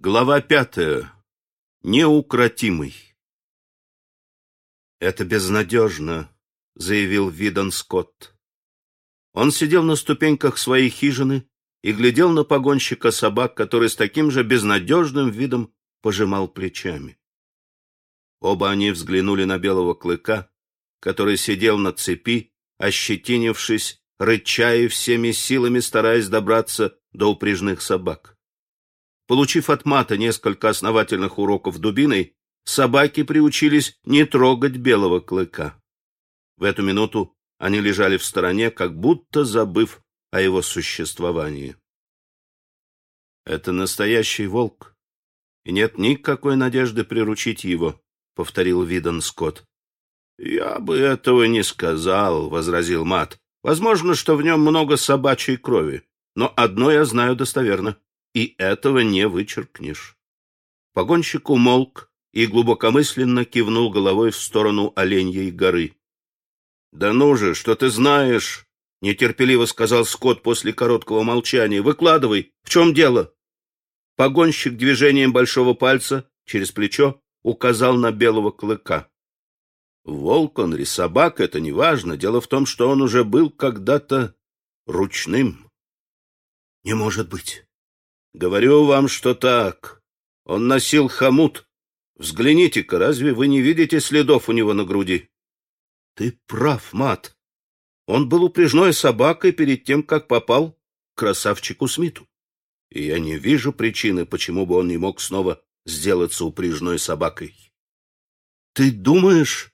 Глава пятая. Неукротимый. «Это безнадежно», — заявил Видон Скотт. Он сидел на ступеньках своей хижины и глядел на погонщика собак, который с таким же безнадежным видом пожимал плечами. Оба они взглянули на белого клыка, который сидел на цепи, ощетинившись, рыча и всеми силами стараясь добраться до упряжных собак. Получив от мата несколько основательных уроков дубиной, собаки приучились не трогать белого клыка. В эту минуту они лежали в стороне, как будто забыв о его существовании. «Это настоящий волк, и нет никакой надежды приручить его», — повторил Видон Скотт. «Я бы этого не сказал», — возразил Мат. «Возможно, что в нем много собачьей крови, но одно я знаю достоверно и этого не вычеркнешь. Погонщик умолк и глубокомысленно кивнул головой в сторону Оленьей горы. — Да ну же, что ты знаешь? — нетерпеливо сказал Скотт после короткого молчания. — Выкладывай, в чем дело? Погонщик движением большого пальца через плечо указал на белого клыка. Волк он или собака, это не важно. Дело в том, что он уже был когда-то ручным. — Не может быть. Говорю вам, что так. Он носил хомут. Взгляните-ка, разве вы не видите следов у него на груди? Ты прав, мат. Он был упряжной собакой перед тем, как попал к красавчику Смиту. И я не вижу причины, почему бы он не мог снова сделаться упряжной собакой. Ты думаешь?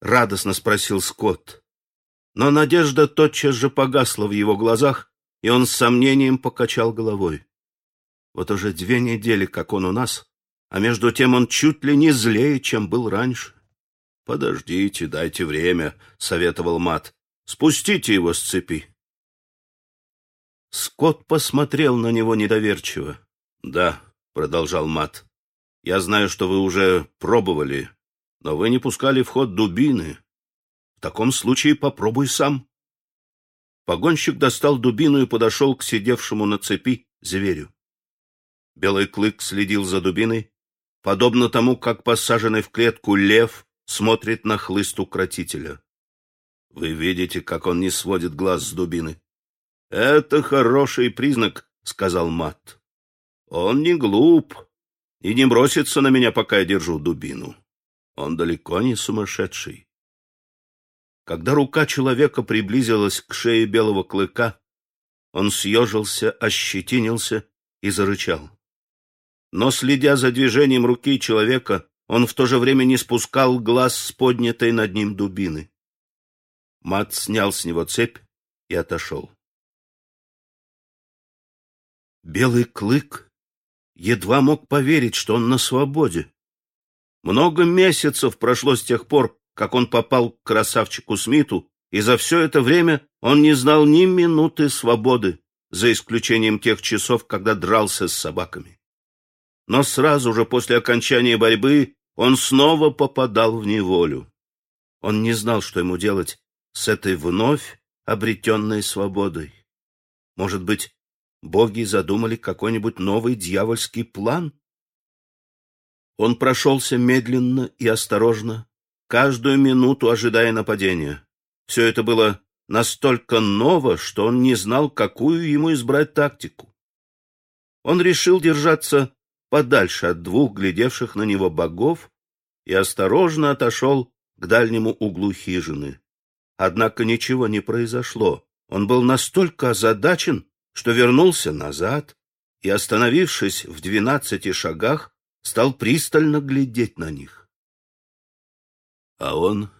радостно спросил Скотт. Но надежда тотчас же погасла в его глазах, и он с сомнением покачал головой. Вот уже две недели, как он у нас, а между тем он чуть ли не злее, чем был раньше. — Подождите, дайте время, — советовал Мат. — Спустите его с цепи. Скотт посмотрел на него недоверчиво. — Да, — продолжал Мат, — я знаю, что вы уже пробовали, но вы не пускали в ход дубины. В таком случае попробуй сам. Погонщик достал дубину и подошел к сидевшему на цепи зверю. Белый клык следил за дубиной, подобно тому, как посаженный в клетку лев смотрит на хлыст укротителя. Вы видите, как он не сводит глаз с дубины. Это хороший признак, сказал Мат. Он не глуп и не бросится на меня, пока я держу дубину. Он далеко не сумасшедший. Когда рука человека приблизилась к шее белого клыка, он съежился, ощетинился и зарычал но, следя за движением руки человека, он в то же время не спускал глаз с поднятой над ним дубины. Мат снял с него цепь и отошел. Белый клык едва мог поверить, что он на свободе. Много месяцев прошло с тех пор, как он попал к красавчику Смиту, и за все это время он не знал ни минуты свободы, за исключением тех часов, когда дрался с собаками но сразу же после окончания борьбы он снова попадал в неволю. Он не знал, что ему делать с этой вновь обретенной свободой. Может быть, боги задумали какой-нибудь новый дьявольский план? Он прошелся медленно и осторожно, каждую минуту ожидая нападения. Все это было настолько ново, что он не знал, какую ему избрать тактику. Он решил держаться подальше от двух глядевших на него богов и осторожно отошел к дальнему углу хижины. Однако ничего не произошло. Он был настолько озадачен, что вернулся назад и, остановившись в двенадцати шагах, стал пристально глядеть на них. — А он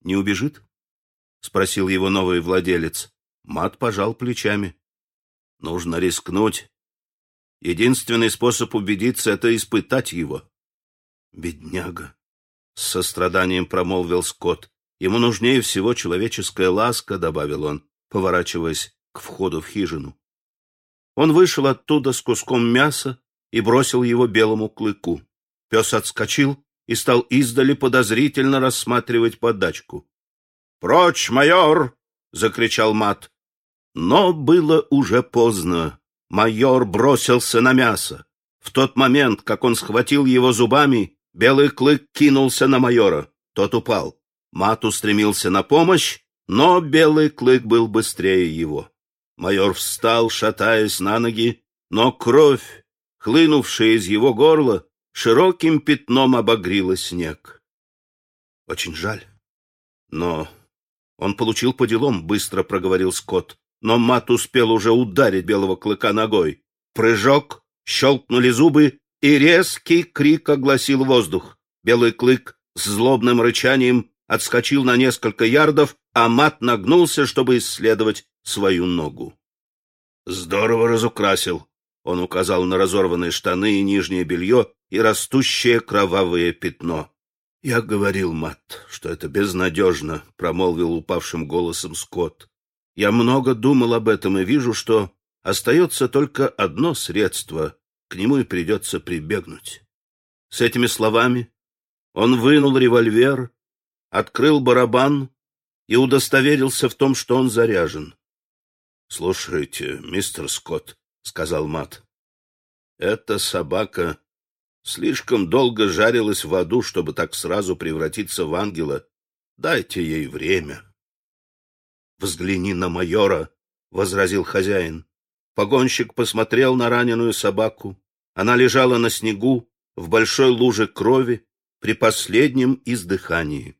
не убежит? — спросил его новый владелец. Мат пожал плечами. — Нужно рискнуть Единственный способ убедиться — это испытать его. Бедняга! — с состраданием промолвил Скотт. Ему нужнее всего человеческая ласка, — добавил он, поворачиваясь к входу в хижину. Он вышел оттуда с куском мяса и бросил его белому клыку. Пес отскочил и стал издали подозрительно рассматривать подачку. «Прочь, майор!» — закричал Мат. Но было уже поздно майор бросился на мясо. В тот момент, как он схватил его зубами, белый клык кинулся на майора. Тот упал. Мат устремился на помощь, но белый клык был быстрее его. Майор встал, шатаясь на ноги, но кровь, хлынувшая из его горла, широким пятном обогрила снег. Очень жаль. Но он получил по делам, быстро проговорил Скотт. Но Мат успел уже ударить белого клыка ногой. Прыжок, щелкнули зубы, и резкий крик огласил воздух. Белый клык с злобным рычанием отскочил на несколько ярдов, а Мат нагнулся, чтобы исследовать свою ногу. «Здорово разукрасил», — он указал на разорванные штаны и нижнее белье и растущее кровавое пятно. «Я говорил, Мат, что это безнадежно», — промолвил упавшим голосом Скотт. «Я много думал об этом и вижу, что остается только одно средство, к нему и придется прибегнуть». С этими словами он вынул револьвер, открыл барабан и удостоверился в том, что он заряжен. «Слушайте, мистер Скотт», — сказал Мат, — «эта собака слишком долго жарилась в аду, чтобы так сразу превратиться в ангела. Дайте ей время». «Взгляни на майора», — возразил хозяин. Погонщик посмотрел на раненую собаку. Она лежала на снегу, в большой луже крови, при последнем издыхании.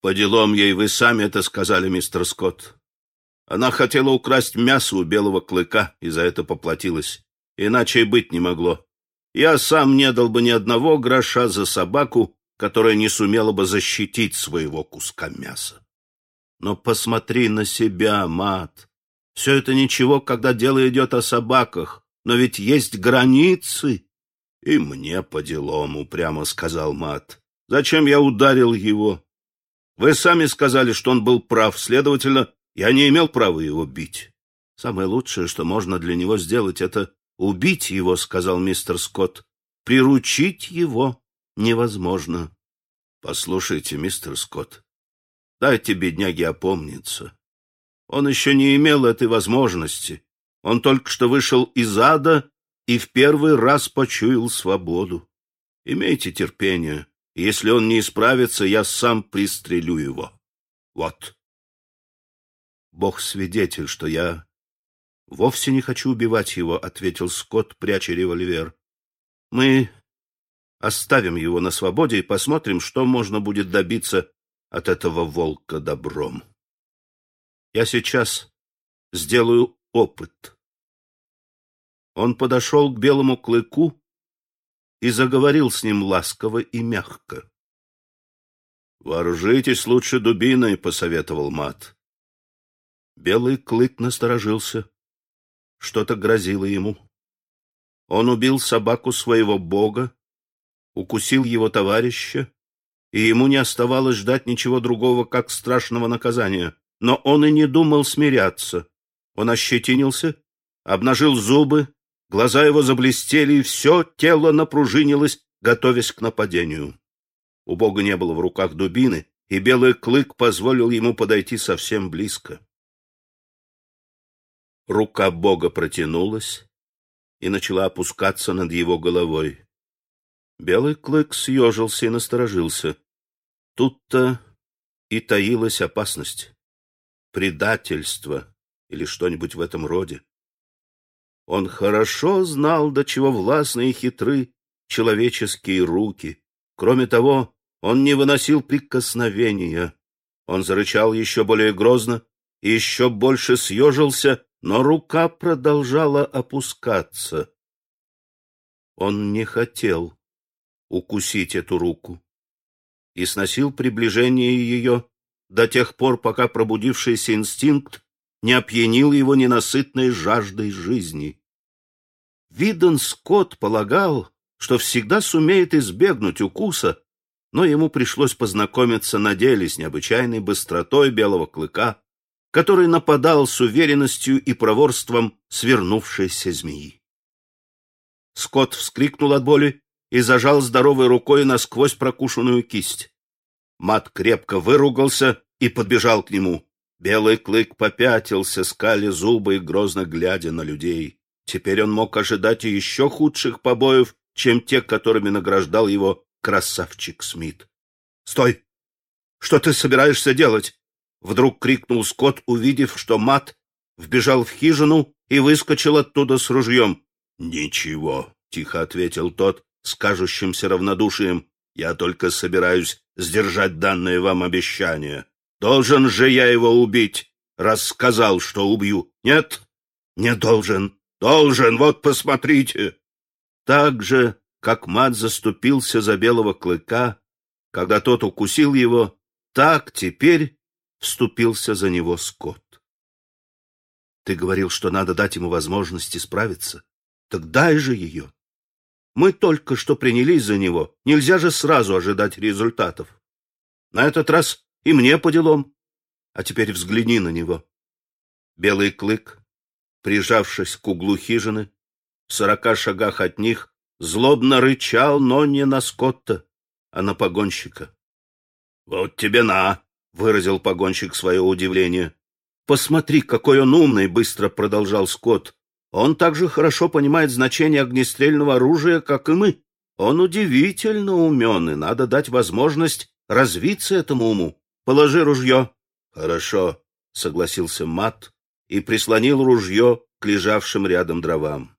По делам ей вы сами это сказали, мистер Скотт. Она хотела украсть мясо у белого клыка и за это поплатилась. Иначе и быть не могло. Я сам не дал бы ни одного гроша за собаку, которая не сумела бы защитить своего куска мяса. Но посмотри на себя, мат. Все это ничего, когда дело идет о собаках, но ведь есть границы. И мне по делам, упрямо сказал мат. Зачем я ударил его? Вы сами сказали, что он был прав, следовательно, я не имел права его бить. Самое лучшее, что можно для него сделать, это убить его, сказал мистер Скотт. Приручить его невозможно. Послушайте, мистер Скотт, дайте бедняге опомниться. Он еще не имел этой возможности. Он только что вышел из ада и в первый раз почуял свободу. Имейте терпение. Если он не исправится, я сам пристрелю его. Вот. Бог свидетель, что я вовсе не хочу убивать его, ответил Скотт, пряча револьвер. Мы оставим его на свободе и посмотрим, что можно будет добиться от этого волка добром. Я сейчас сделаю опыт. Он подошел к белому клыку и заговорил с ним ласково и мягко. «Вооружитесь лучше дубиной», — посоветовал мат. Белый клык насторожился. Что-то грозило ему. Он убил собаку своего бога, укусил его товарища, и ему не оставалось ждать ничего другого, как страшного наказания. Но он и не думал смиряться. Он ощетинился, обнажил зубы Глаза его заблестели, и все тело напружинилось, готовясь к нападению. У Бога не было в руках дубины, и белый клык позволил ему подойти совсем близко. Рука Бога протянулась и начала опускаться над его головой. Белый клык съежился и насторожился. Тут-то и таилась опасность. Предательство или что-нибудь в этом роде. Он хорошо знал, до чего властны и хитры человеческие руки. Кроме того, он не выносил прикосновения. Он зарычал еще более грозно и еще больше съежился, но рука продолжала опускаться. Он не хотел укусить эту руку и сносил приближение ее до тех пор, пока пробудившийся инстинкт не опьянил его ненасытной жаждой жизни. Видон Скотт полагал, что всегда сумеет избегнуть укуса, но ему пришлось познакомиться на деле с необычайной быстротой белого клыка, который нападал с уверенностью и проворством свернувшейся змеи. Скотт вскрикнул от боли и зажал здоровой рукой насквозь прокушенную кисть. Мат крепко выругался и подбежал к нему. Белый клык попятился, скали зубы и грозно глядя на людей. Теперь он мог ожидать и еще худших побоев, чем те, которыми награждал его красавчик Смит. «Стой! Что ты собираешься делать?» Вдруг крикнул Скотт, увидев, что Мат вбежал в хижину и выскочил оттуда с ружьем. «Ничего», — тихо ответил тот с кажущимся равнодушием. «Я только собираюсь сдержать данное вам обещание. Должен же я его убить, раз сказал, что убью. Нет, не должен. Должен, вот посмотрите». Так же, как Мат заступился за белого клыка, когда тот укусил его, так теперь вступился за него Скотт. Ты говорил, что надо дать ему возможность исправиться. Так дай же ее. Мы только что принялись за него. Нельзя же сразу ожидать результатов. На этот раз и мне по делам. А теперь взгляни на него. Белый клык, прижавшись к углу хижины, в сорока шагах от них, злобно рычал, но не на Скотта, а на погонщика. — Вот тебе на! — выразил погонщик свое удивление. «Посмотри, какой он умный!» — быстро продолжал Скотт. «Он так же хорошо понимает значение огнестрельного оружия, как и мы. Он удивительно умен, и надо дать возможность развиться этому уму. Положи ружье». «Хорошо», — согласился Мат и прислонил ружье к лежавшим рядом дровам.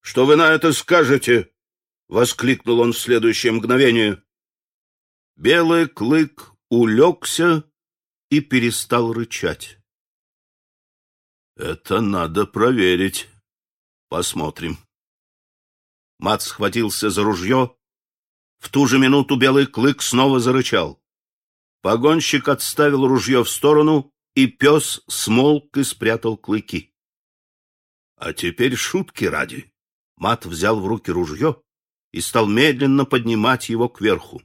«Что вы на это скажете?» — воскликнул он в следующее мгновение. Белый клык улегся и перестал рычать. «Это надо проверить. Посмотрим». Мат схватился за ружье. В ту же минуту белый клык снова зарычал. Погонщик отставил ружье в сторону, и пес смолк и спрятал клыки. А теперь шутки ради. Мат взял в руки ружье и стал медленно поднимать его кверху.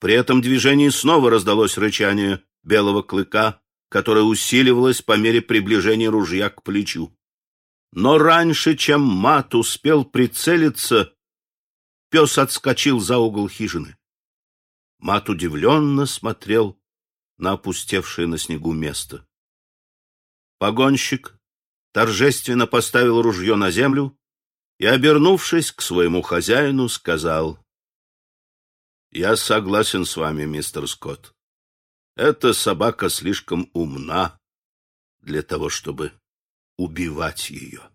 При этом движении снова раздалось рычание белого клыка, которое усиливалось по мере приближения ружья к плечу. Но раньше, чем Мат успел прицелиться, пес отскочил за угол хижины. Мат удивленно смотрел на опустевшее на снегу место. Погонщик торжественно поставил ружье на землю и, обернувшись к своему хозяину, сказал я согласен с вами, мистер Скотт. Эта собака слишком умна для того, чтобы убивать ее.